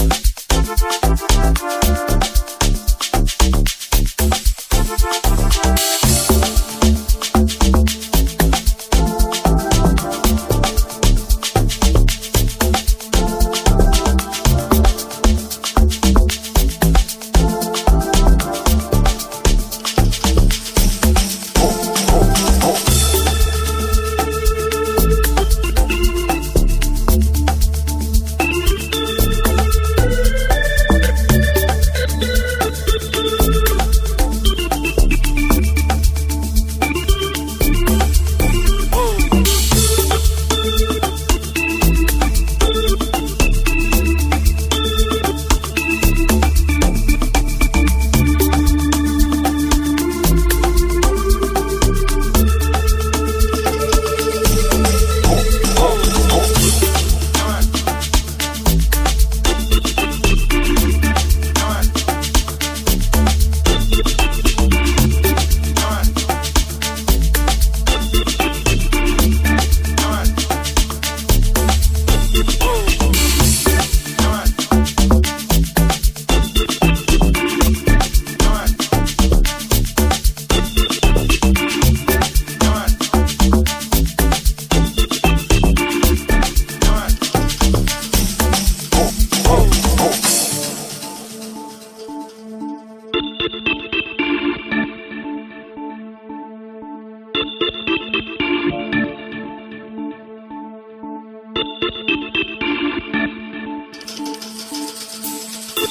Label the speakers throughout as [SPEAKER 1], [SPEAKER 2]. [SPEAKER 1] Thank you.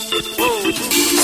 [SPEAKER 1] Whoa.